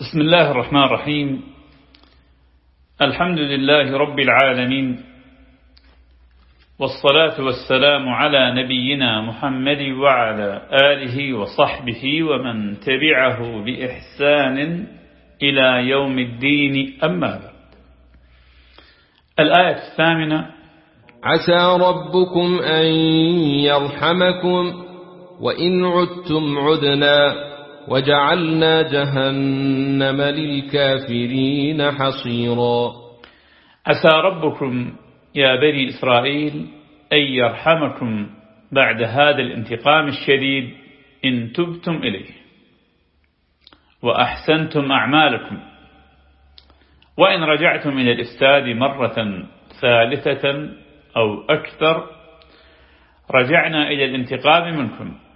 بسم الله الرحمن الرحيم. الحمد لله رب العالمين والصلاة والسلام على نبينا محمد وعلى آله وصحبه ومن تبعه بإحسان إلى يوم الدين. أما بعد الآية الثامنة عسى ربكم أن يرحمكم وإن عدتم عدنا. وجعلنا جهنم للكافرين حصيرا. عسى ربكم يا بني إسرائيل أن يرحمكم بعد هذا الانتقام الشديد إن تبتم إليه. وأحسنتم أعمالكم. وإن رجعتم إلى الإفساد مرة ثالثة أو أكثر رجعنا إلى الانتقام منكم.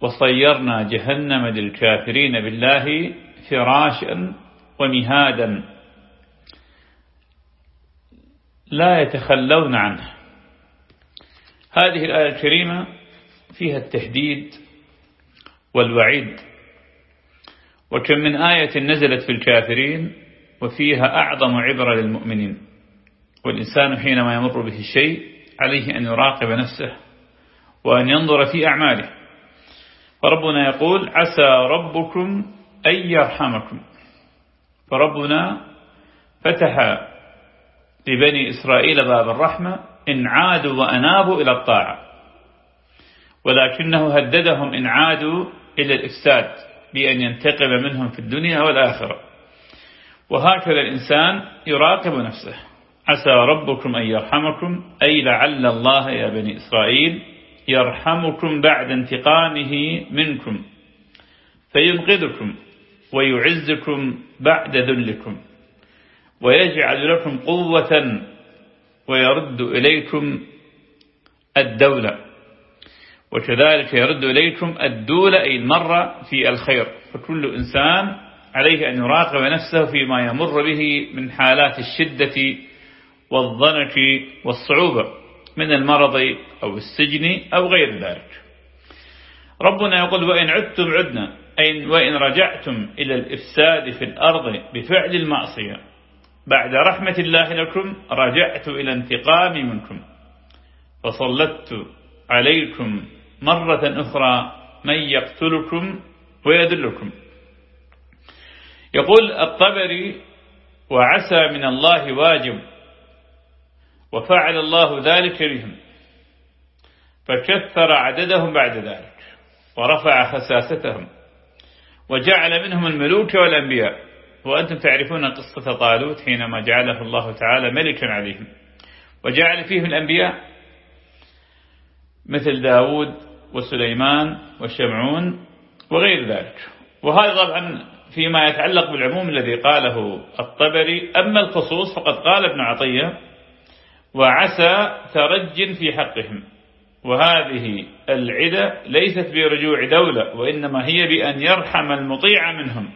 وصيرنا جهنم للكافرين بالله فراشا ومهادا. لا يتخلون عنه. هذه الآية الكريمة فيها التهديد والوعيد. وكم من آية نزلت في الكافرين وفيها أعظم عبرة للمؤمنين. والإنسان حينما يمر به الشيء عليه أن يراقب نفسه وأن ينظر في أعماله. فربنا يقول عسى ربكم أن يرحمكم. فربنا فتح لبني إسرائيل باب الرحمة إن عادوا وأنابوا إلى الطاعة. ولكنه هددهم إن عادوا إلى الإفساد بأن ينتقم منهم في الدنيا والآخرة. وهكذا الإنسان يراقب نفسه. عسى ربكم أن يرحمكم أي لعل الله يا بني إسرائيل يرحمكم بعد انتقامه منكم فينقذكم ويعزكم بعد ذلكم ويجعل لكم قوة ويرد إليكم الدولة وكذلك يرد إليكم الدولة أي المرة في الخير. فكل إنسان عليه أن يراقب نفسه فيما يمر به من حالات الشدة والضنك والصعوبة. من المرض أو السجن أو غير ذلك. ربنا يقول وإن عدتم عدنا أي وإن رجعتم إلى الإفساد في الأرض بفعل المعصية. بعد رحمة الله لكم رجعت إلى انتقام منكم. فصلت عليكم مرة أخرى من يقتلكم ويدلكم يقول الطبري وعسى من الله واجب وفعل الله ذلك بهم. فكثر عددهم بعد ذلك ورفع خساستهم وجعل منهم الملوك والأنبياء. وأنتم تعرفون قصة طالوت حينما جعله الله تعالى ملكا عليهم. وجعل فيهم الأنبياء مثل داود وسليمان وشمعون وغير ذلك. وهذا طبعا فيما يتعلق بالعموم الذي قاله الطبري. أما الخصوص فقد قال ابن عطية وعسى ترج في حقهم. وهذه العدة ليست برجوع دولة وإنما هي بأن يرحم المطيع منهم.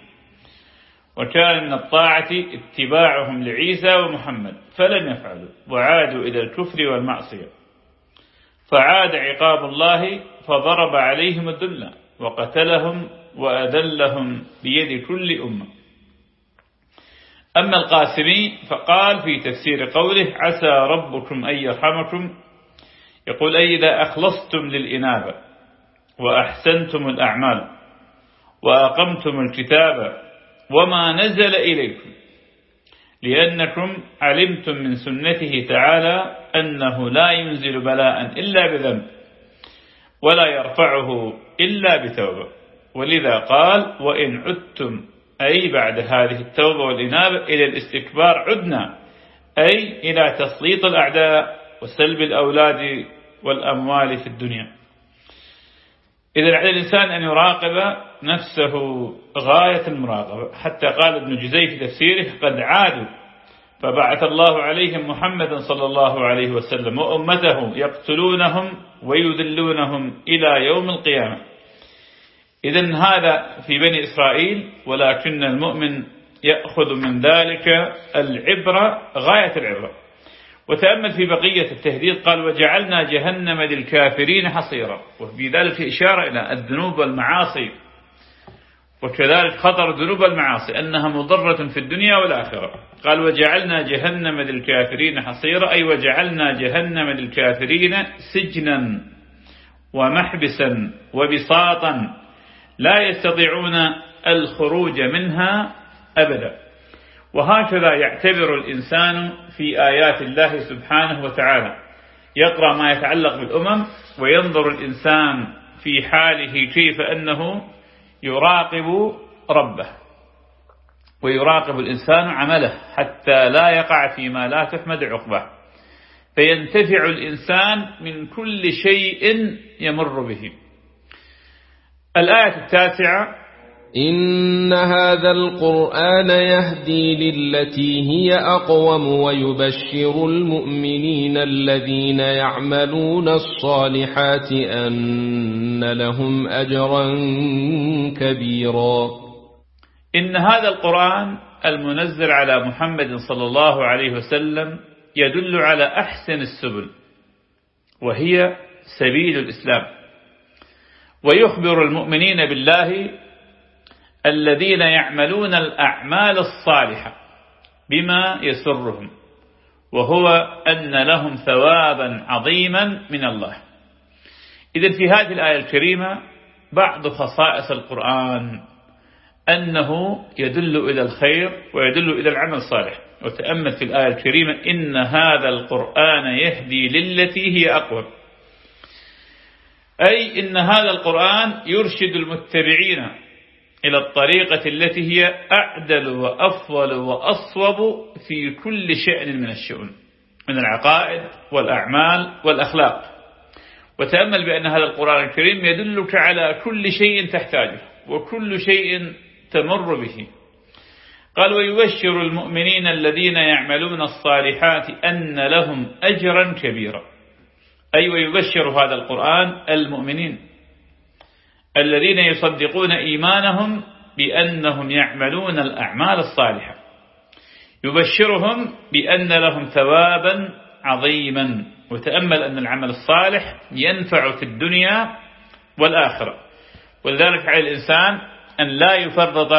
وكان من الطاعة اتباعهم لعيسى ومحمد فلم يفعلوا وعادوا إلى الكفر والمعصية. فعاد عقاب الله فضرب عليهم الذل وقتلهم وأذلهم بيد كل أمة. أما القاسمي فقال في تفسير قوله عسى ربكم أن يرحمكم يقول أي إذا أخلصتم للإنابة وأحسنتم الأعمال وأقمتم الكتاب وما نزل إليكم لأنكم علمتم من سنته تعالى أنه لا ينزل بلاء إلا بذنب ولا يرفعه إلا بتوبة. ولذا قال وإن عدتم أي بعد هذه التوبة والإنابة إلى الاستكبار عدنا. أي إلى تسليط الأعداء وسلب الأولاد والأموال في الدنيا. إذا على الإنسان أن يراقب نفسه غاية المراقبة. حتى قال ابن جزي في تفسيره قد عادوا. فبعث الله عليهم محمدا صلى الله عليه وسلم وأمته يقتلونهم ويذلونهم إلى يوم القيامة. إذا هذا في بني إسرائيل ولكن المؤمن يأخذ من ذلك العبرة غاية العبرة. وتأمل في بقية التهديد قال وجعلنا جهنم للكافرين حصيرا. وفي ذلك إشارة إلى الذنوب والمعاصي. وكذلك خطر ذنوب المعاصي أنها مضرة في الدنيا والآخرة. قال وجعلنا جهنم للكافرين حصيرا. أي وجعلنا جهنم للكافرين سجنا ومحبسا وبساطا. لا يستطيعون الخروج منها أبدا. وهكذا يعتبر الإنسان في آيات الله سبحانه وتعالى. يقرأ ما يتعلق بالأمم وينظر الإنسان في حاله كيف أنه يراقب ربه. ويراقب الإنسان عمله حتى لا يقع فيما لا تحمد عقبه. فينتفع الإنسان من كل شيء يمر به. الآية التاسعة. إن هذا القرآن يهدي للتي هي أقوم ويبشر المؤمنين الذين يعملون الصالحات أن لهم أجرا كبيرا. إن هذا القرآن المنزل على محمد صلى الله عليه وسلم يدل على أحسن السبل وهي سبيل الإسلام. ويخبر المؤمنين بالله الذين يعملون الأعمال الصالحة بما يسرهم وهو أن لهم ثوابا عظيما من الله. إذا في هذه الآية الكريمة بعض خصائص القرآن أنه يدل إلى الخير ويدل إلى العمل الصالح. وتأمل في الآية الكريمة إن هذا القرآن يهدي للتي هي أقوى. أي إن هذا القرآن يرشد المتبعين إلى الطريقة التي هي أعدل وأفضل وأصوب في كل شأن من الشؤون من العقائد والأعمال والأخلاق. وتأمل بأن هذا القرآن الكريم يدلك على كل شيء تحتاجه وكل شيء تمر به. قال ويبشر المؤمنين الذين يعملون الصالحات أن لهم أجرا كبيرا. أي ويبشر هذا القرآن المؤمنين الذين يصدقون إيمانهم بأنهم يعملون الأعمال الصالحة. يبشرهم بأن لهم ثوابا عظيما. وتأمل أن العمل الصالح ينفع في الدنيا والآخرة. ولذلك على الإنسان أن لا يفرط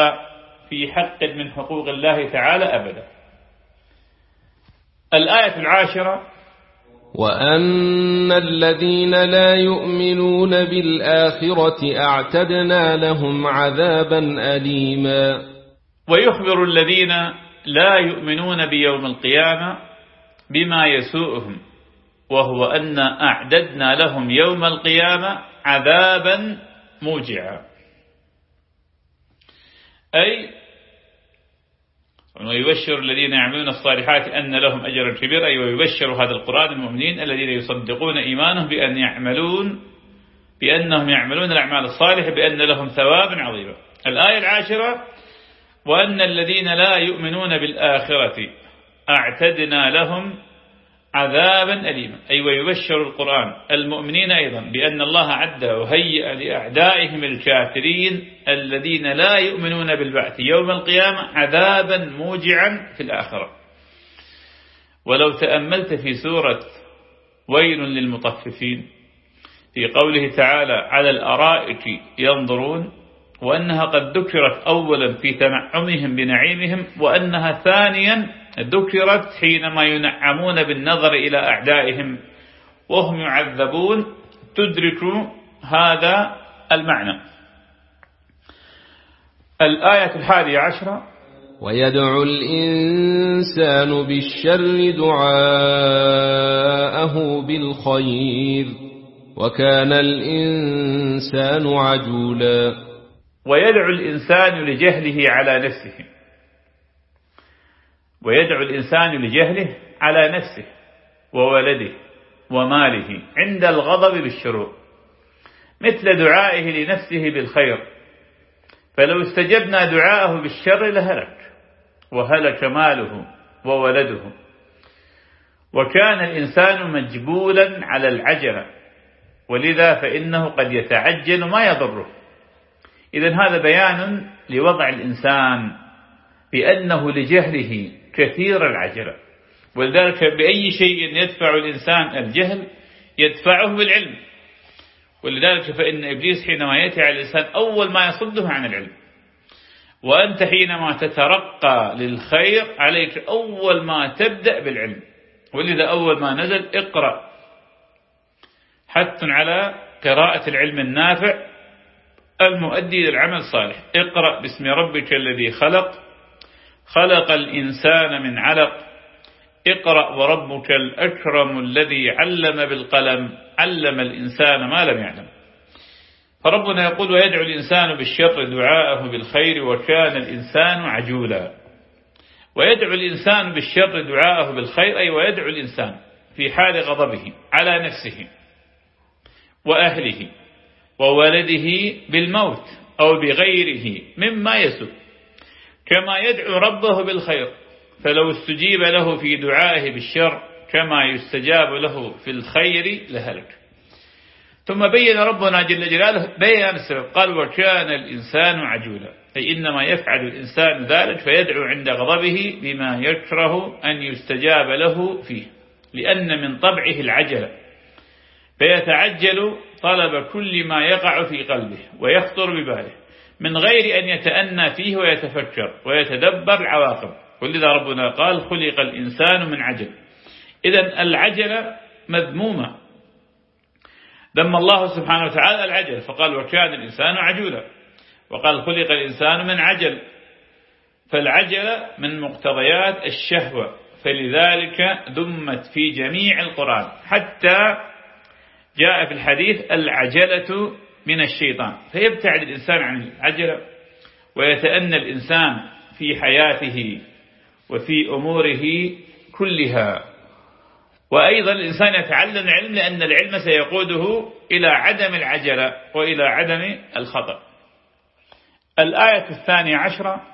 في حق من حقوق الله تعالى أبدا. الآية العاشرة وأن الذين لا يؤمنون بالآخرة أعتدنا لهم عذابا أليما ويخبر الذين لا يؤمنون بيوم القيامة بما يسوءهم وهو أن أعددنا لهم يوم القيامة عذابا موجعا أي ويبشر الذين يعملون الصالحات أن لهم أجرا كبيرا أي ويبشر هذا القرآن المؤمنين الذين يصدقون إيمانهم بأن يعملون بأنهم يعملون الأعمال الصالحة بأن لهم ثوابا عظيما. الآية العاشرة وأن الذين لا يؤمنون بالآخرة أعتدنا لهم عذابا أليما. أي ويبشر القرآن. المؤمنين أيضا بأن الله عد وهيئ لأعدائهم الكافرين الذين لا يؤمنون بالبعث يوم القيامة عذابا موجعا في الآخرة. ولو تأملت في سورة ويل للمطففين في قوله تعالى على الأرائك ينظرون وأنها قد ذكرت أولا في تنعمهم بنعيمهم وأنها ثانيا ذكرت حينما ينعمون بالنظر إلى أعدائهم. وهم يعذبون تدرك هذا المعنى. الآية الحادية عشرة. ويدعو الإنسان بالشر دعاءه بالخير وكان الإنسان عجولا. ويدعو الإنسان لجهله على نفسه. ويدعو الإنسان لجهله على نفسه وولده وماله عند الغضب بالشرور مثل دعائه لنفسه بالخير. فلو استجبنا دعاءه بالشر لهلك وهلك ماله وولده. وكان الإنسان مجبولا على العجلة ولذا فإنه قد يتعجل ما يضره. إذا هذا بيان لوضع الإنسان بأنه لجهله كثير العجلة. ولذلك بأي شيء يدفع الإنسان الجهل يدفعه بالعلم ولذلك فإن إبليس حينما يأتي على الإنسان أول ما يصده عن العلم. وأنت حينما تترقى للخير عليك أول ما تبدأ بالعلم. ولذا أول ما نزل اقرأ. حث على قراءة العلم النافع المؤدي للعمل الصالح. اقرأ باسم ربك الذي خلق. خلق الإنسان من علق. اقرأ وربك الأكرم الذي علم بالقلم. علم الإنسان ما لم يعلم. فربنا يقول ويدعو الإنسان بالشر دعاءه بالخير وكان الإنسان عجولا. ويدعو الإنسان بالشر دعاءه بالخير أي ويدعو الإنسان في حال غضبه على نفسه وأهله. وولده بالموت أو بغيره مما يسب كما يدعو ربه بالخير فلو استجيب له في دعائه بالشر كما يستجاب له في الخير لهلك. ثم بين ربنا جل جلاله بيان السبب قال وكان الإنسان عجولا أي إنما يفعل الإنسان ذلك فيدعو عند غضبه بما يكره أن يستجاب له فيه لأن من طبعه العجلة فيتعجل طلب كل ما يقع في قلبه ويخطر بباله من غير أن يتأنى فيه ويتفكر ويتدبر العواقب. ولذا ربنا قال خلق الإنسان من عجل. إذا العجلة مذمومة. ذم الله سبحانه وتعالى العجل فقال وكان الإنسان عجولا. وقال خلق الإنسان من عجل. فالعجل من مقتضيات الشهوة فلذلك ذمت في جميع القرآن حتى جاء في الحديث العجلة من الشيطان. فيبتعد الإنسان عن العجلة ويتأنى الإنسان في حياته وفي أموره كلها. وأيضا الإنسان يتعلم العلم لأن العلم سيقوده إلى عدم العجلة وإلى عدم الخطأ. الآية الثانية عشرة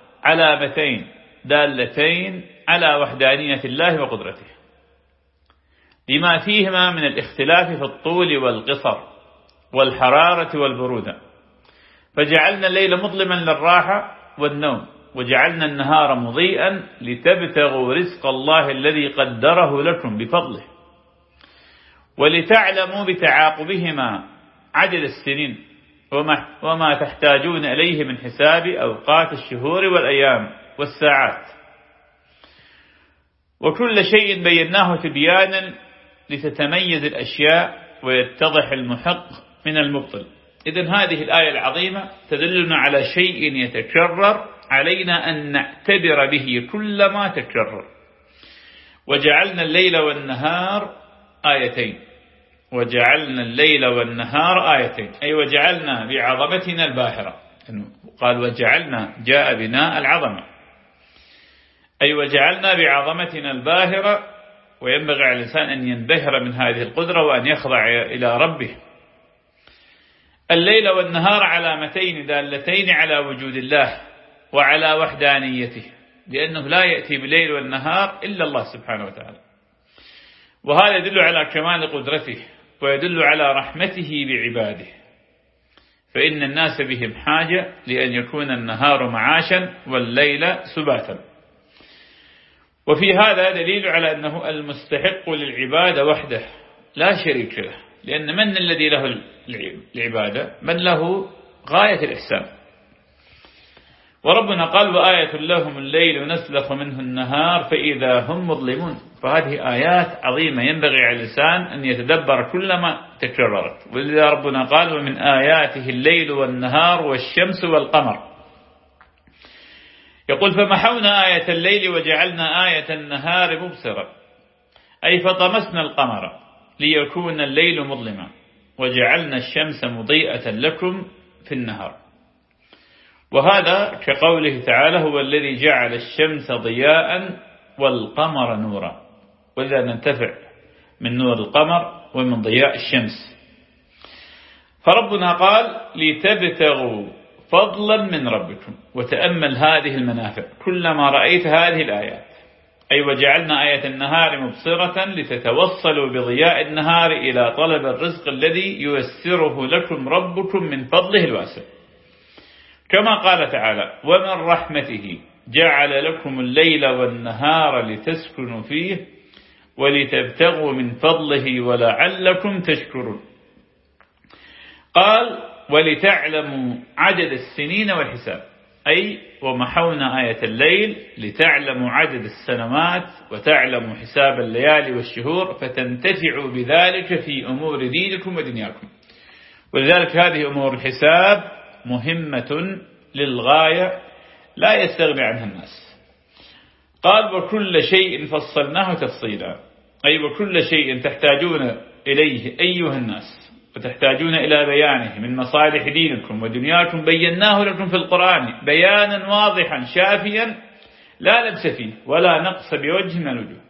علامتين دالتين على وحدانية الله وقدرته. لما فيهما من الاختلاف في الطول والقصر والحرارة والبرودة. فجعلنا الليل مظلما للراحة والنوم وجعلنا النهار مضيئا لتبتغوا رزق الله الذي قدره لكم بفضله. ولتعلموا بتعاقبهما عدد السنين. وما, وما تحتاجون إليه من حساب أوقات الشهور والأيام والساعات. وكل شيء بيناه تبيانا لتتميز الأشياء ويتضح المحق من المبطل. إذن هذه الآية العظيمة تدلنا على شيء يتكرر علينا أن نعتبر به كل ما تكرر. وجعلنا الليل والنهار آيتين. وجعلنا الليل والنهار آيتين. أي وجعلنا بعظمتنا الباهرة. قال وجعلنا جاء بناء العظمة. أي وجعلنا بعظمتنا الباهرة وينبغي على الإنسان أن ينبهر من هذه القدرة وأن يخضع إلى ربه. الليل والنهار علامتين دالتين على وجود الله وعلى وحدانيته لأنه لا يأتي بالليل والنهار إلا الله سبحانه وتعالى. وهذا يدل على كمال قدرته. ويدل على رحمته بعباده. فإن الناس بهم حاجة لأن يكون النهار معاشا والليل سباتا. وفي هذا دليل على أنه المستحق للعبادة وحده. لا شريك له لأن من الذي له العبادة؟ من له غاية الإحسان. وربنا قال وآية لهم الليل نسلخ منه النهار فإذا هم مظلمون. فهذه آيات عظيمة ينبغي على الإنسان أن يتدبر كل ما تكررت. ولذا ربنا قال ومن آياته الليل والنهار والشمس والقمر. يقول فمحونا آية الليل وجعلنا آية النهار مبصرة أي فطمسنا القمر ليكون الليل مظلما. وجعلنا الشمس مضيئة لكم في النهار. وهذا كقوله تعالى هو الذي جعل الشمس ضياء والقمر نورا. وإذا ننتفع من نور القمر ومن ضياء الشمس. فربنا قال لتبتغوا فضلا من ربكم. وتأمل هذه المنافع. كلما رأيت هذه الآيات. أي وجعلنا آية النهار مبصرة لتتوصلوا بضياء النهار إلى طلب الرزق الذي ييسره لكم ربكم من فضله الواسع. كما قال تعالى ومن رحمته جعل لكم الليل والنهار لتسكنوا فيه ولتبتغوا من فضله ولعلكم تشكرون. قال ولتعلموا عدد السنين والحساب. أي ومحونا آية الليل لتعلموا عدد السنوات وتعلموا حساب الليالي والشهور فتنتفعوا بذلك في أمور دينكم ودنياكم. ولذلك هذه أمور الحساب مهمة للغاية لا يستغني عنها الناس. قال وكل شيء فصلناه تفصيلا. أي وكل شيء تحتاجون إليه أيها الناس وتحتاجون إلى بيانه من مصالح دينكم ودنياكم بيناه لكم في القرآن بيانا واضحا شافيا لا لبس فيه ولا نقص بوجه من الوجوه.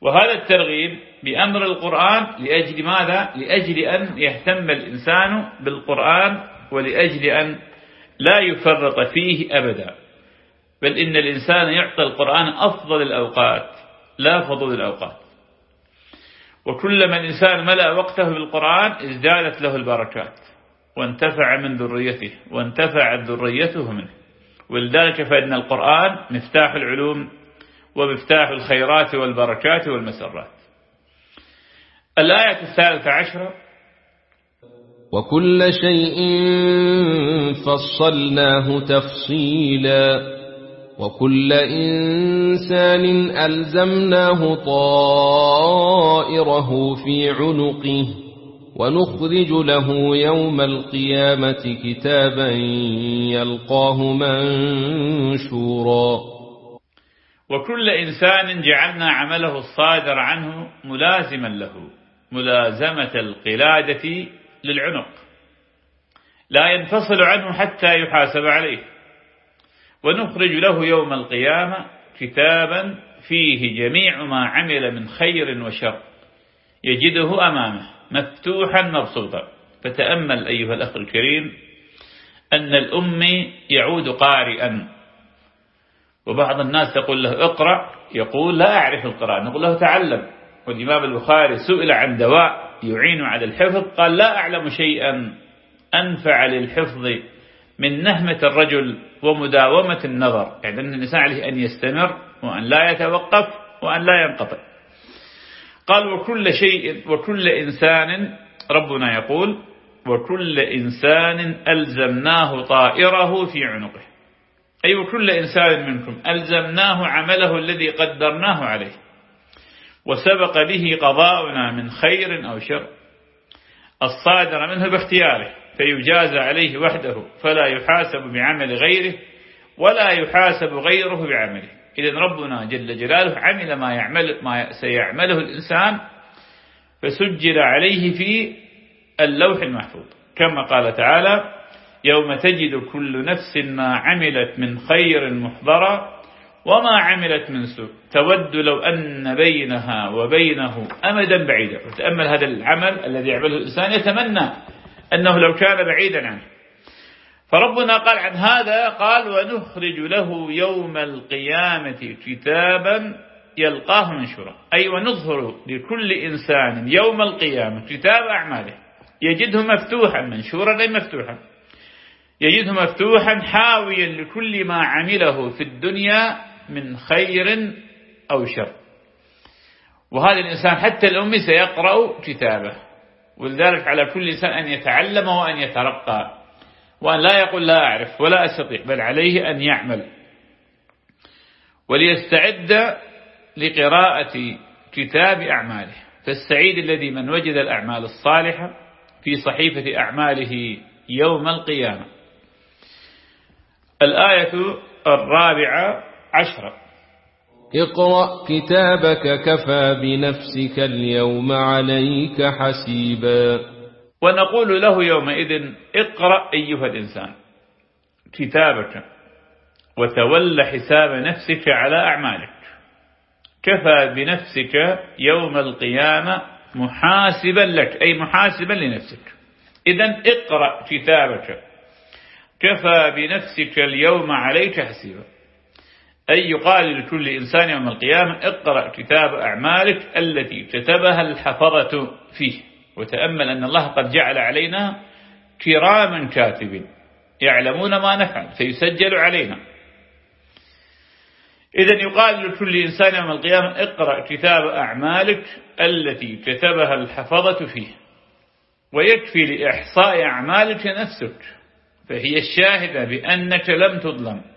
وهذا الترغيب بأمر القرآن لأجل ماذا؟ لأجل أن يهتم الإنسان بالقرآن ولأجل أن لا يفرط فيه أبدا. بل إن الإنسان يعطي القرآن أفضل الأوقات لا فضل الأوقات. وكلما الإنسان ملأ وقته بالقرآن ازدادت له البركات. وانتفع من ذريته وانتفعت ذريته منه. ولذلك فإن القرآن مفتاح العلوم ومفتاح الخيرات والبركات والمسرات. الآية الثالثة عشرة وكل شيء فصلناه تفصيلا وكل إنسان ألزمناه طائره في عنقه ونخرج له يوم القيامة كتابا يلقاه منشورا. وكل إنسان جعلنا عمله الصادر عنه ملازما له ملازمة القلادة للعنق. لا ينفصل عنه حتى يحاسب عليه. ونخرج له يوم القيامة كتابا فيه جميع ما عمل من خير وشر يجده أمامه مفتوحا مبسوطا فتأمل أيها الأخ الكريم أن الأم يعود قارئا. وبعض الناس تقول له اقرأ يقول لا أعرف القراءة نقول له تعلم. والإمام البخاري سئل عن دواء يعين على الحفظ. قال لا أعلم شيئا أنفع للحفظ من نهمة الرجل ومداومة النظر. يعني أن الإنسان عليه أن يستمر وأن لا يتوقف وأن لا ينقطع. قال وكل شيء وكل إنسان ربنا يقول وكل إنسان ألزمناه طائره في عنقه. أي وكل إنسان منكم ألزمناه عمله الذي قدرناه عليه. وسبق به قضاؤنا من خير أو شر. الصادر منه باختياره فيجازى عليه وحده فلا يحاسب بعمل غيره ولا يحاسب غيره بعمله. إذا ربنا جل جلاله عمل ما, يعمل ما سيعمله الإنسان فسجل عليه في اللوح المحفوظ. كما قال تعالى يوم تجد كل نفس ما عملت من خير محضرا وما عملت من سوء. تود لو أن بينها وبينه أمدا بعيدا. وتأمل هذا العمل الذي يعمله الإنسان يتمنى أنه لو كان بعيدا عنه. فربنا قال عن هذا قال ونخرج له يوم القيامة كتابا يلقاه منشورا. أي ونظهر لكل إنسان يوم القيامة كتاب أعماله. يجده مفتوحا منشورا أي مفتوحا. يجده مفتوحا حاويا لكل ما عمله في الدنيا من خير أو شر. وهذا الإنسان حتى الأم سيقرأ كتابه. ولذلك على كل إنسان أن يتعلم وأن يترقى. وأن لا يقول لا أعرف ولا أستطيع بل عليه أن يعمل. وليستعد لقراءة كتاب أعماله. فالسعيد الذي من وجد الأعمال الصالحة في صحيفة أعماله يوم القيامة. الآية الرابعة عشرة اقرأ كتابك كفى بنفسك اليوم عليك حسيبا. ونقول له يومئذ اقرأ أيها الإنسان كتابك وتول حساب نفسك على أعمالك. كفى بنفسك يوم القيامة محاسبا لك أي محاسبا لنفسك. إذا اقرأ كتابك. كفى بنفسك اليوم عليك حسيبا. أي يقال لكل إنسان يوم القيامة اقرأ كتاب أعمالك التي كتبها الحفظة فيه. وتأمل أن الله قد جعل علينا كراما كاتبين يعلمون ما نفعل فيسجل علينا. إذا يقال لكل إنسان يوم القيامة اقرأ كتاب أعمالك التي كتبها الحفظة فيه. ويكفي لإحصاء أعمالك نفسك. فهي الشاهدة بأنك لم تظلم.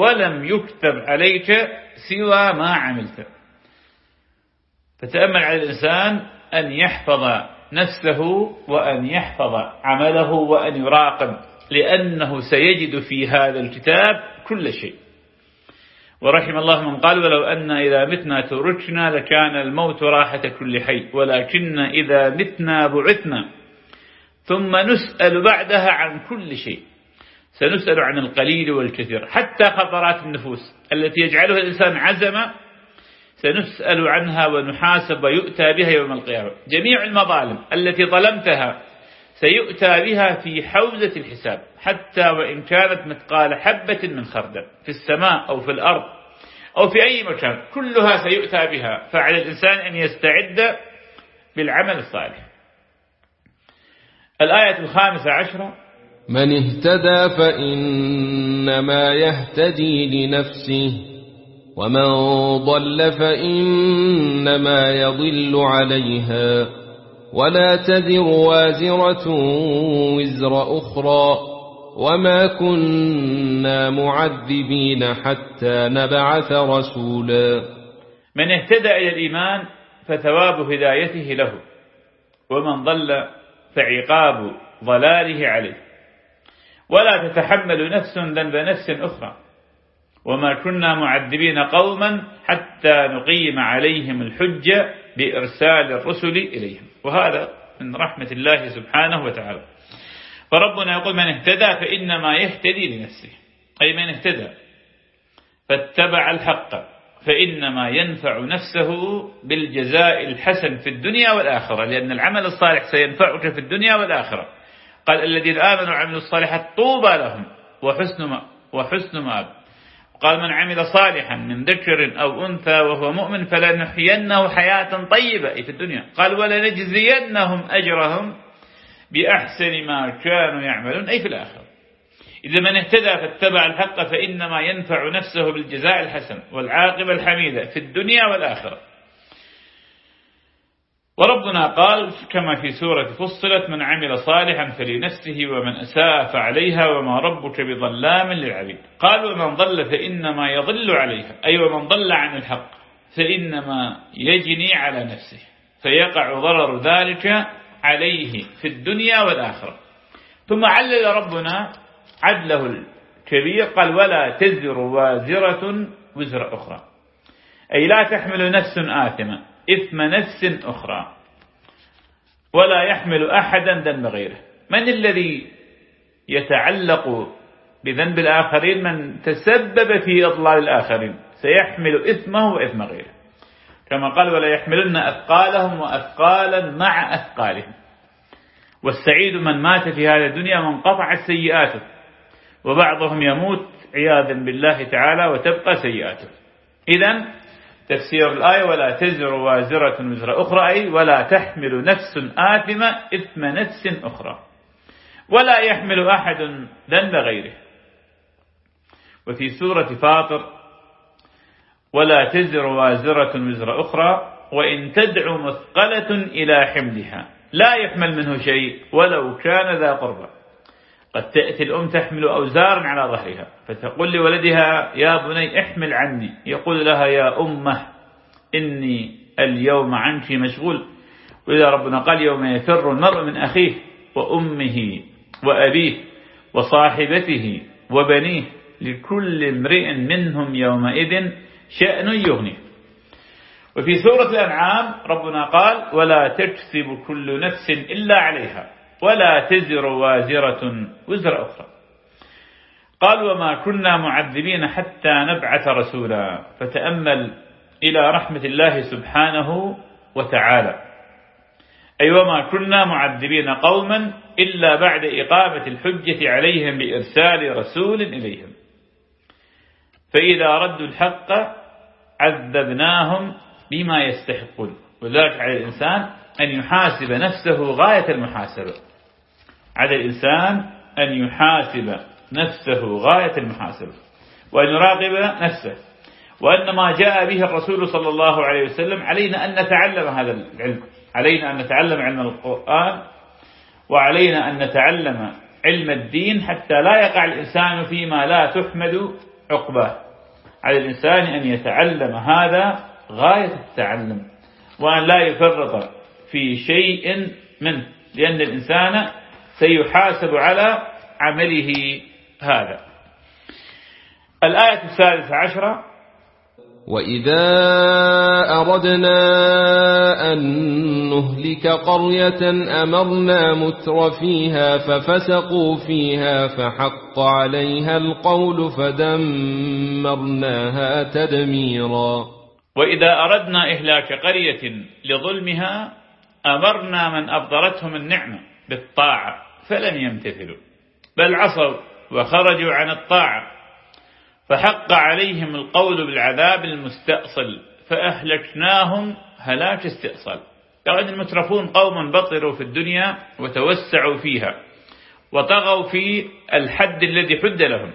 ولم يكتب عليك سوى ما عملت. فتأمل على الإنسان أن يحفظ نفسه وأن يحفظ عمله وأن يراقب لأنه سيجد في هذا الكتاب كل شيء. ورحم الله من قال ولو أن إذا متنا تركنا لكان الموت راحة كل حي ولكن إذا متنا بعثنا ثم نسأل بعدها عن كل شيء. سنسأل عن القليل والكثير. حتى خطرات النفوس التي يجعلها الإنسان عزم سنسأل عنها ونحاسب ويؤتى بها يوم القيامة. جميع المظالم التي ظلمتها سيؤتى بها في حوزة الحساب حتى وإن كانت مثقال حبة من خردل في السماء أو في الأرض أو في أي مكان كلها سيؤتى بها. فعلى الإنسان أن يستعد بالعمل الصالح. الآية الخامسة عشرة من اهتدى فإنما يهتدي لنفسه ومن ضل فإنما يضل عليها ولا تذر وازرة وزر أخرى وما كنا معذبين حتى نبعث رسولا. من اهتدى إلى الإيمان فثواب هدايته له ومن ضل فعقاب ضلاله عليه. ولا تتحمل نفس ذنب نفس أخرى. وما كنا معذبين قوما حتى نقيم عليهم الحجة بإرسال الرسل إليهم. وهذا من رحمة الله سبحانه وتعالى. فربنا يقول من اهتدى فإنما يهتدي لنفسه. أي من اهتدى. فاتبع الحق فإنما ينفع نفسه بالجزاء الحسن في الدنيا والآخرة. لأن العمل الصالح سينفعك في الدنيا والآخرة. قال الذين آمنوا وعملوا الصالحات طوبى لهم وحسن ما وحسن مآب قال من عمل صالحا من ذكر أو أنثى وهو مؤمن فلنحيينه حياة طيبة. في الدنيا. قال ولنجزينهم أجرهم بأحسن ما كانوا يعملون. أي في الآخرة. إذا من اهتدى فاتبع الحق فإنما ينفع نفسه بالجزاء الحسن والعاقبة الحميدة في الدنيا والآخرة. وربنا قال كما في سورة فصلت من عمل صالحا فلنفسه ومن أساء فعليها وما ربك بظلام للعبيد. قال ومن ضل فإنما يضل عليها. أي ومن ضل عن الحق فإنما يجني على نفسه. فيقع ضرر ذلك عليه في الدنيا والآخرة. ثم علل ربنا عدله الكبير قال ولا تزر وازرة وزر أخرى. أي لا تحمل نفس آثمة إثم نفس أخرى. ولا يحمل أحدا ذنب غيره. من الذي يتعلق بذنب الآخرين؟ من تسبب في إضلال الآخرين. سيحمل إثمه وإثم غيره. كما قال ولا يحملن أثقالهم وأثقالا مع أثقالهم. والسعيد من مات في هذه الدنيا من قطع سيئاته. وبعضهم يموت عياذا بالله تعالى وتبقى سيئاته. إذا تفسير الآية ولا تزر وازرة وزر أخرى أي ولا تحمل نفس آثمة إثم نفس أخرى. ولا يحمل أحد ذنب غيره. وفي سورة فاطر ولا تزر وازرة وزر أخرى وإن تدع مثقلة إلى حملها. لا يحمل منه شيء ولو كان ذا قربى. قد تأتي الأم تحمل أوزارا على ظهرها فتقول لولدها يا بني احمل عني. يقول لها يا أمة إني اليوم عنك مشغول. وإذا ربنا قال يوم يفر المرء من أخيه وأمه وأبيه وصاحبته وبنيه لكل امرئ منهم يومئذ شأن يغنيه. وفي سورة الأنعام ربنا قال ولا تكسب كل نفس إلا عليها. ولا تزر وازرة وزر أخرى. قال وما كنا معذبين حتى نبعث رسولا. فتأمل إلى رحمة الله سبحانه وتعالى. أي وما كنا معذبين قوما إلا بعد إقامة الحجة عليهم بإرسال رسول إليهم. فإذا ردوا الحق عذبناهم بما يستحقون. وذلك على الإنسان أن يحاسب نفسه غاية المحاسبة. على الإنسان أن يحاسب نفسه غاية المحاسبة وأن يراقب نفسه. وأن ما جاء به الرسول صلى الله عليه وسلم علينا أن نتعلم هذا العلم. علينا أن نتعلم علم القرآن وعلينا أن نتعلم علم الدين حتى لا يقع الإنسان فيما لا تحمد عقباه. على الإنسان أن يتعلم هذا غاية التعلم وأن لا يفرط في شيء منه لأن الإنسان سيحاسب على عمله هذا. الآية الثالثة عشرة. وإذا أردنا أن نهلك قرية أمرنا متر فيها ففسقوا فيها فحق عليها القول فدمرناها تدميرا. وإذا أردنا إهلاك قرية لظلمها أمرنا من أبضرتهم النعمة بالطاعة. فلم يمتثلوا. بل عصوا وخرجوا عن الطاعة فحق عليهم القول بالعذاب المستأصل فأهلكناهم هلاك استئصال. لقد المترفون قوم بطروا في الدنيا وتوسعوا فيها وطغوا في الحد الذي حد لهم.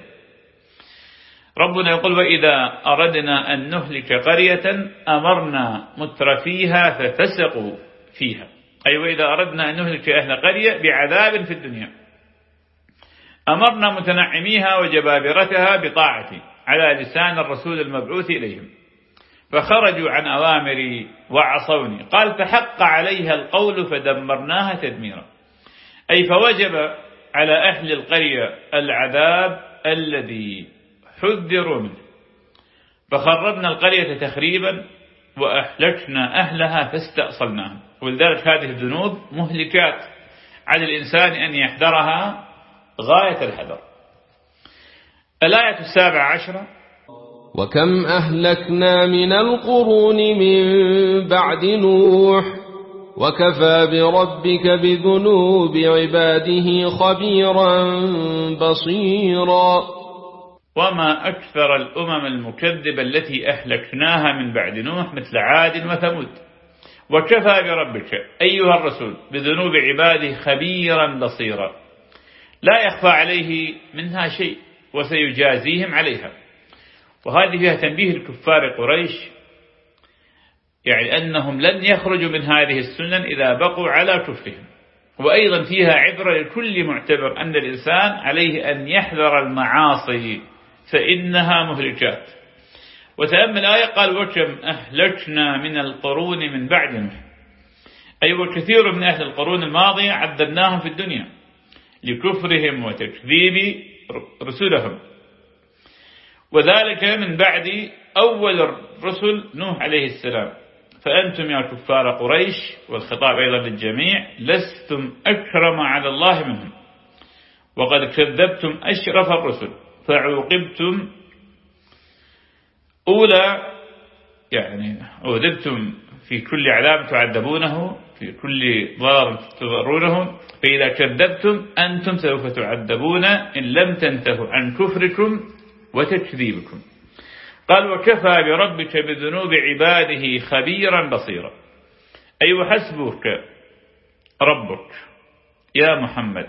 ربنا يقول وإذا أردنا أن نهلك قرية أمرنا مترفيها ففسقوا فيها. أي وإذا أردنا أن نهلك أهل قرية بعذاب في الدنيا. أمرنا متنعميها وجبابرتها بطاعتي على لسان الرسول المبعوث إليهم. فخرجوا عن أوامري وعصوني. قال فحق عليها القول فدمرناها تدميرا. أي فوجب على أهل القرية العذاب الذي حذروا منه. فخربنا القرية تخريبا وأهلكنا أهلها فاستأصلناهم. ولذلك هذه الذنوب مهلكات على الإنسان أن يحذرها غاية الحذر. الآية السابعة عشرة. وكم أهلكنا من القرون من بعد نوح وكفى بربك بذنوب عباده خبيرا بصيرا. وما أكثر الأمم المكذبة التي أهلكناها من بعد نوح مثل عاد وثمود. وكفى بربك. أيها الرسول بذنوب عباده خبيرا بصيرا. لا يخفى عليه منها شيء وسيجازيهم عليها. وهذه فيها تنبيه الكفار قريش يعني أنهم لن يخرجوا من هذه السنن إذا بقوا على كفرهم. وأيضا فيها عبرة لكل معتبر أن الإنسان عليه أن يحذر المعاصي فإنها مهلكات. وتأمل الآية قال وكم أهلكنا من القرون من بعد نوح أي وكثير من أهل القرون الماضية عذبناهم في الدنيا لكفرهم وتكذيب رسلهم. وذلك من بعد أول الرسل نوح عليه السلام. فأنتم يا كفار قريش والخطاب أيضا للجميع لستم أكرم على الله منهم. وقد كذبتم أشرف الرسل فعوقبتم أولى يعني أوذبتم في كل عذاب تعذبونه في كل ضرر تضرونه فإذا كذبتم أنتم سوف تعذبون إن لم تنتهوا عن كفركم وتكذيبكم. قال وكفى بربك بذنوب عباده خبيرا بصيرا. أي وحسبك ربك يا محمد.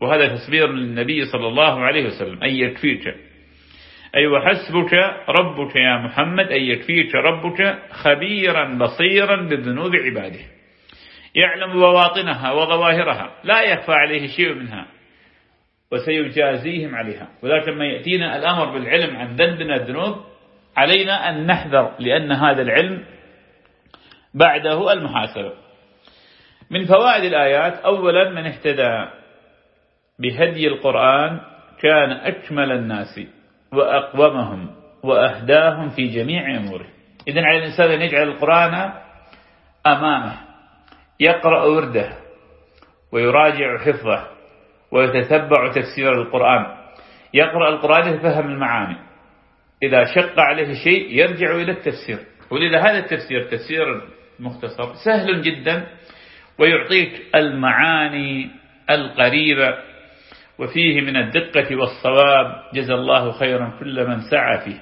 وهذا تصبير للنبي صلى الله عليه وسلم أي يكفيك. أي وحسبك ربك يا محمد أي يكفيك ربك خبيرا بصيرا بذنوب عباده. يعلم بواطنها وظواهرها لا يخفى عليه شيء منها وسيجازيهم عليها. وذلك لما يأتينا الأمر بالعلم عن ذنبنا الذنوب علينا أن نحذر لأن هذا العلم بعده المحاسبة. من فوائد الآيات أولا من اهتدى بهدي القرآن كان أكمل الناس. وأقومهم وأهداهم في جميع أموره. إذن على الإنسان أن يجعل القرآن أمامه يقرأ ورده ويراجع حفظه ويتتبع تفسير القرآن. يقرأ القرآن يتفهم المعاني. إذا شق عليه شيء يرجع إلى التفسير. ولذا هذا التفسير تفسير مختصر سهل جدا ويعطيك المعاني القريبة وفيه من الدقة والصواب جزى الله خيرا كل من سعى فيه.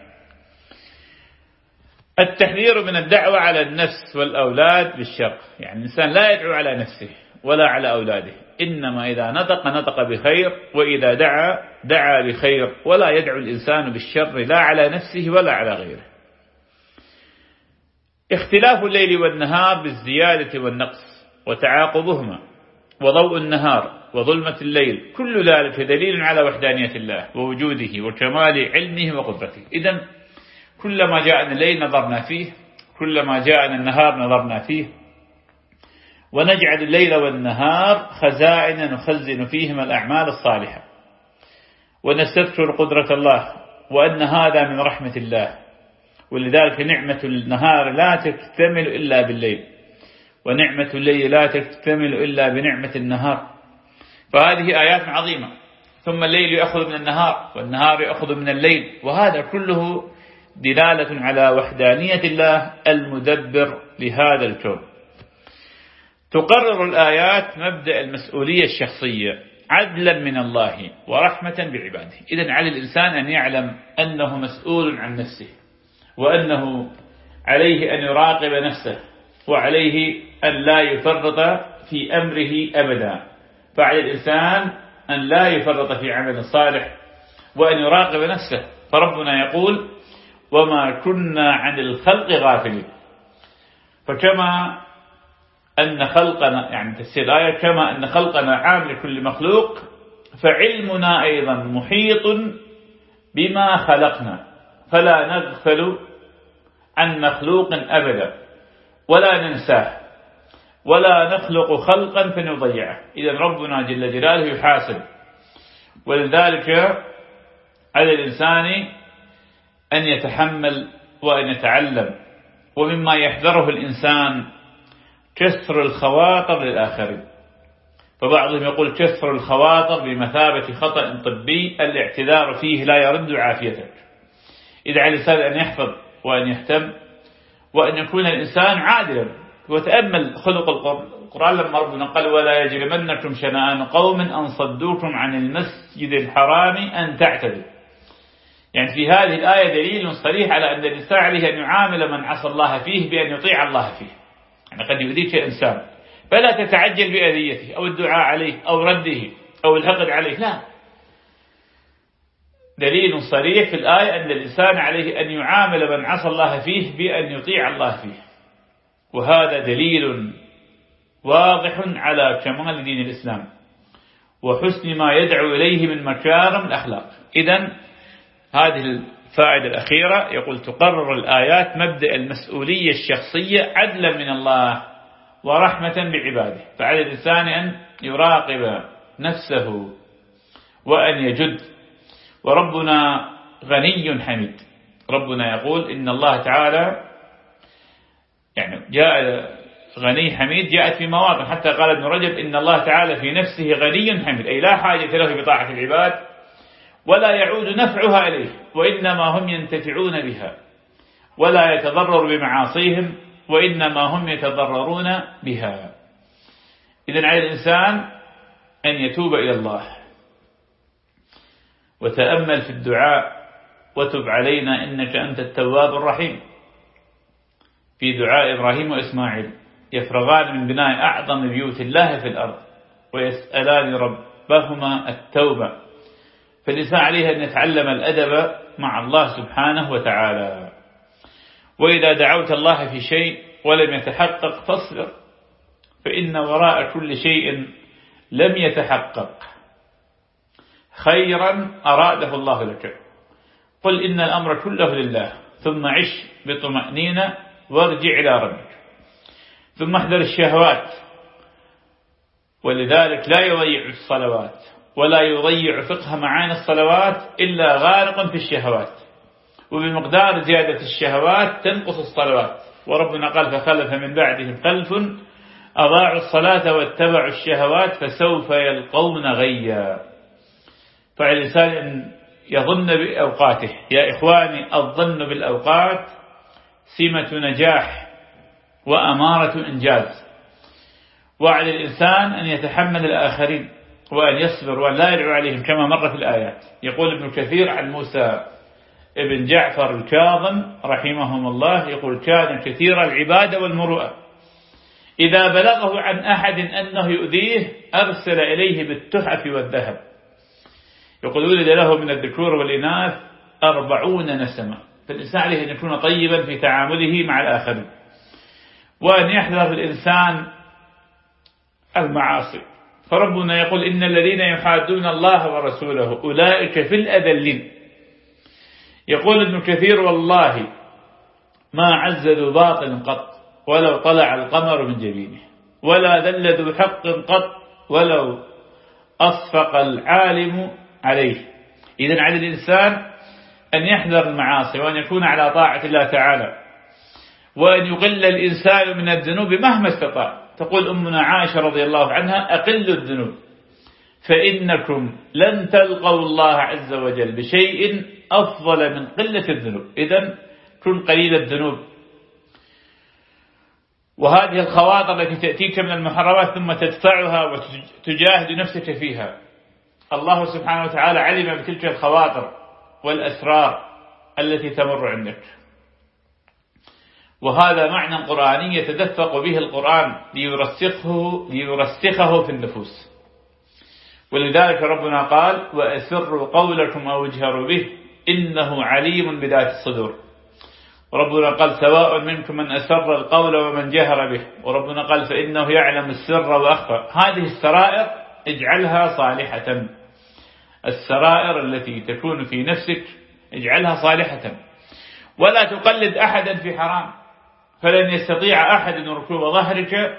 التحذير من الدعوة على النفس والأولاد بالشر يعني الإنسان لا يدعو على نفسه ولا على أولاده. إنما إذا نطق نطق بخير وإذا دعا دعا بخير. ولا يدعو الإنسان بالشر لا على نفسه ولا على غيره. اختلاف الليل والنهار بالزيادة والنقص وتعاقبهما وضوء النهار وظلمة الليل. كل ذلك دليل على وحدانية الله ووجوده وكمال علمه وقدرته. إذا كلما جاءنا الليل نظرنا فيه كلما جاءنا النهار نظرنا فيه. ونجعل الليل والنهار خزائن نخزن فيهما الأعمال الصالحة. ونستذكر قدرة الله وأن هذا من رحمة الله. ولذلك نعمة النهار لا تكتمل إلا بالليل. ونعمة الليل لا تكتمل إلا بنعمة النهار. فهذه آيات عظيمة. ثم الليل يأخذ من النهار والنهار يأخذ من الليل. وهذا كله دلالة على وحدانية الله المدبر لهذا الكون. تقرر الآيات مبدأ المسؤولية الشخصية عدلا من الله ورحمة بعباده. إذا على الإنسان أن يعلم أنه مسؤول عن نفسه وأنه عليه أن يراقب نفسه وعليه أن لا يفرط في أمره أبدا. فعلى الإنسان أن لا يفرط في عمل صالح وأن يراقب نفسه. فربنا يقول وما كنا عن الخلق غافلين. فكما أن خلقنا يعني تفسير الآية كما أن خلقنا عام لكل مخلوق فعلمنا أيضا محيط بما خلقنا. فلا نغفل عن مخلوق أبدا ولا ننساه. ولا نخلق خلقا فنضيعه. إذا ربنا جل جلاله يحاسب. ولذلك على الإنسان أن يتحمل وأن يتعلم. ومما يحذره الإنسان كسر الخواطر للآخرين. فبعضهم يقول كسر الخواطر بمثابة خطأ طبي الاعتذار فيه لا يرد عافيتك. إذا على الإنسان أن يحفظ وأن يهتم وأن يكون الإنسان عادلا. وتأمل خلق القرآن. لما ربنا قال ولا يجرمنكم شنآن قوم أن صدوكم عن المسجد الحرام أن تعتدوا. يعني في هذه الآية دليل صريح على أن الإنسان عليه أن يعامل من عصى الله فيه بأن يطيع الله فيه. يعني قد يؤذيك إنسان. فلا تتعجل بأذيته أو الدعاء عليه أو رده أو الحقد عليه. لا. دليل صريح في الآية أن الإنسان عليه أن يعامل من عصى الله فيه بأن يطيع الله فيه. وهذا دليل واضح على كمال دين الإسلام. وحسن ما يدعو إليه من مكارم الأخلاق. إذا هذه الفائدة الأخيرة يقول تقرر الآيات مبدأ المسؤولية الشخصية عدلا من الله ورحمة بعباده. فعلى الإنسان أن يراقب نفسه وأن يجد. وربنا غني حميد. ربنا يقول إن الله تعالى يعني جاء غني حميد جاءت في مواطن حتى قال ابن رجب إن الله تعالى في نفسه غني حميد أي لا حاجة له بطاعة العباد ولا يعود نفعها إليه وإنما هم ينتفعون بها ولا يتضرر بمعاصيهم وإنما هم يتضررون بها. إذن على الإنسان أن يتوب إلى الله وتأمل في الدعاء وتب علينا إنك أنت التواب الرحيم. في دعاء إبراهيم وإسماعيل يفرغان من بناء أعظم بيوت الله في الأرض ويسألان ربهما التوبة. فالإنسان عليه أن يتعلم الأدب مع الله سبحانه وتعالى. وإذا دعوت الله في شيء ولم يتحقق فاصبر فإن وراء كل شيء لم يتحقق. خيرا أراده الله لك. قل إن الأمر كله لله ثم عش بطمأنينة وارجع إلى ربك. ثم احذر الشهوات. ولذلك لا يضيع الصلوات ولا يضيع فقه معاني الصلوات إلا غارق في الشهوات. وبمقدار زيادة الشهوات تنقص الصلوات. وربنا قال فخلف من بعدهم خلف أضاعوا الصلاة واتبعوا الشهوات فسوف يلقون غيا. فعلى الإنسان أن يظن بأوقاته. يا إخواني الظن بالأوقات سمة نجاح وأمارة إنجاز. وعلى الإنسان أن يتحمل الآخرين وأن يصبر وأن لا يدعو عليهم كما مر في الآيات. يقول ابن كثير عن موسى ابن جعفر الكاظم رحمهم الله يقول كان كثير العبادة والمروءة. إذا بلغه عن أحد أنه يؤذيه أرسل إليه بالتحف والذهب. يقول ولد له من الذكور والإناث أربعون نسمة. فالإنسان عليه أن يكون طيبا في تعامله مع الآخرين. وأن يحذر الإنسان المعاصي. فربنا يقول إن الذين يحادون الله ورسوله أولئك في الأذلين. يقول ابن كثير والله ما عز ذو باطل قط ولو طلع القمر من جبينه. ولا ذل ذو حق قط ولو أصفق العالم عليه. إذا على الإنسان أن يحذر المعاصي وأن يكون على طاعة الله تعالى وأن يقل الإنسان من الذنوب مهما استطاع. تقول أمنا عائشة رضي الله عنها أقلوا الذنوب. فإنكم لن تلقوا الله عز وجل بشيء أفضل من قلة الذنوب. إذا كن قليل الذنوب. وهذه الخواطر التي تأتيك من المحرمات ثم تدفعها وتجاهد نفسك فيها. الله سبحانه وتعالى علم بتلك الخواطر. والأسرار التي تمر عندك. وهذا معنى قرآني يتدفق به القرآن ليرسخه, ليرسخه في النفوس. ولذلك ربنا قال وأسروا قولكم أو اجهروا به إنه عليم بذات الصدور. وربنا قال سواء منكم من أسر القول ومن جهر به. وربنا قال فإنه يعلم السر وأخفى. هذه السرائر اجعلها صالحة. السرائر التي تكون في نفسك اجعلها صالحة. ولا تقلد أحدا في حرام. فلن يستطيع أحد ركوب ظهرك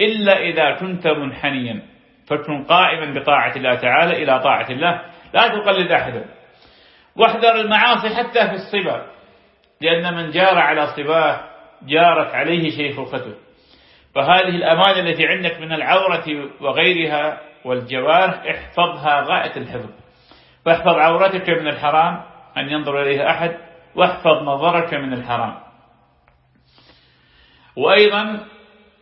إلا إذا كنت منحنيا. فكن قائما بطاعة الله تعالى إلى طاعة الله. لا تقلد أحدا. واحذر المعاصي حتى في الصبا. لأن من جار على صباه جارت عليه شيخوخته فهذه الأمانة التي عندك من العورة وغيرها والجوارح احفظها غاية الحفظ. فاحفظ عورتك من الحرام أن ينظر إليها أحد. واحفظ نظرك من الحرام. وأيضا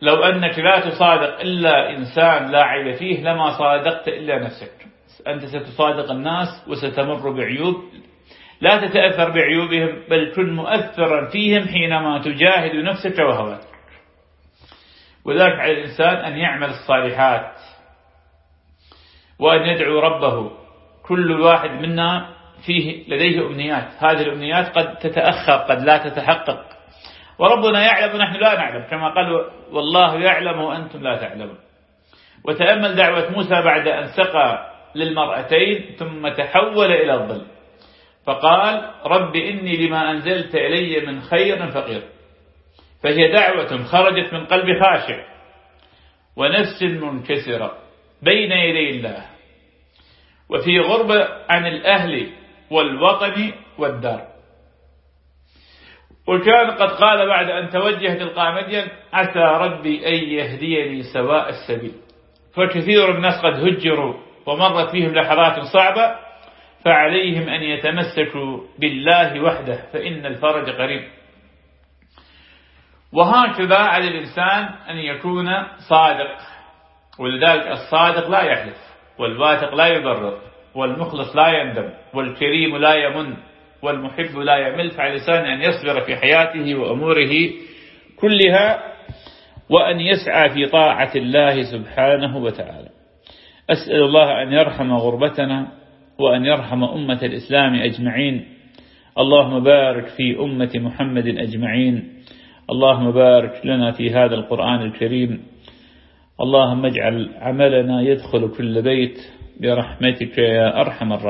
لو أنك لا تصادق إلا إنسان لا عيب فيه لما صادقت إلا نفسك. أنت ستصادق الناس وستمر بعيوب. لا تتأثر بعيوبهم بل كن مؤثرا فيهم حينما تجاهد نفسك وهواتك وذلك على الإنسان أن يعمل الصالحات. وأن يدعو ربه. كل واحد منا فيه لديه أمنيات. هذه الأمنيات قد تتأخر قد لا تتحقق. وربنا يعلم ونحن لا نعلم. كما قال والله يعلم وأنتم لا تعلمون. وتأمل دعوة موسى بعد أن سقى للمرأتين ثم تحول إلى الظل. فقال رب إني لما أنزلت إلي من خير فقير. فهي دعوة خرجت من قلب خاشع. ونفس منكسرة. بين يدي الله. وفي غربة عن الأهل والوطن والدار. وكان قد قال بعد أن توجه تلقى مدين عسى ربي أن يهديني سواء السبيل. فكثير من الناس قد هجروا ومرت فيهم لحظات صعبة فعليهم أن يتمسكوا بالله وحده فإن الفرج قريب. وهكذا على الإنسان أن يكون صادق. ولذلك الصادق لا يحلف والواثق لا يبرر والمخلص لا يندم والكريم لا يمن والمحب لا يمل فعلى الإنسان أن يصبر في حياته وأموره كلها وأن يسعى في طاعة الله سبحانه وتعالى. أسأل الله أن يرحم غربتنا وأن يرحم أمة الإسلام أجمعين. اللهم بارك في أمة محمد أجمعين. اللهم بارك لنا في هذا القرآن الكريم. اللهم اجعل عملنا يدخل كل بيت برحمتك يا أرحم الراحمين.